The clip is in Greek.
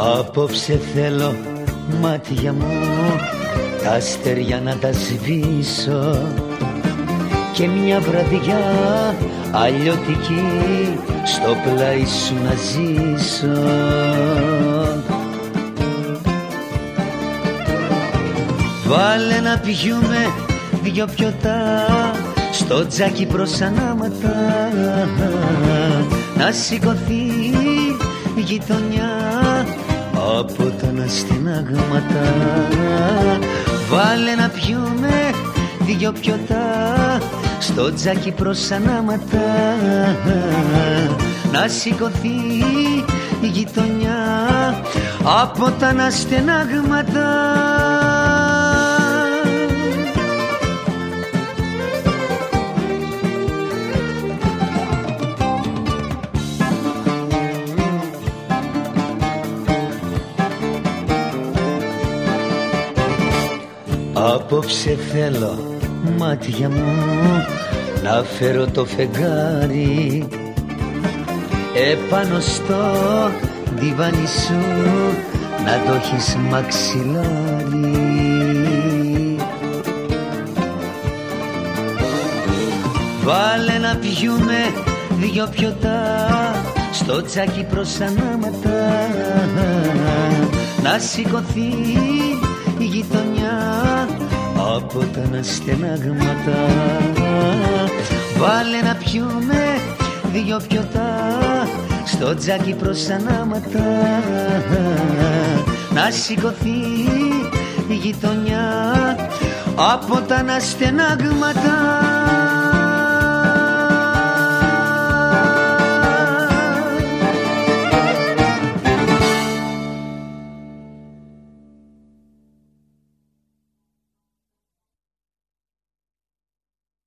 Απόψε θέλω μάτια μου τα αστέρια να τα σβήσω. Και μια βραδιά αλλιώτικη στο πλάι σου να ζήσω. Βάλε να πιούμε δυο πιωτά στο τζάκι προς ανάματα. Να σηκωθεί η γειτονιά από τα αναστηνάγματα. Βάλε να πιούμε δυο πιωτά στο τζάκι προς ανάματα. Να σηκωθεί η γειτονιά από τα αναστενάγματα Απόψε θέλω μάτια μου να φέρω το φεγγάρι. Επάνω στο διβάνι σου να το έχεις μαξιλάρι. Βάλε να πιούμε δυο πιωτά στο τσάκι προς ανάματα. Να σηκωθεί η γειτονιά από τα αναστενάγματα Βάλε να πιούμε δυο πιωτά στο τζάκι προς ανάματα. Να σηκωθεί η γειτονιά από τα αναστενάγματα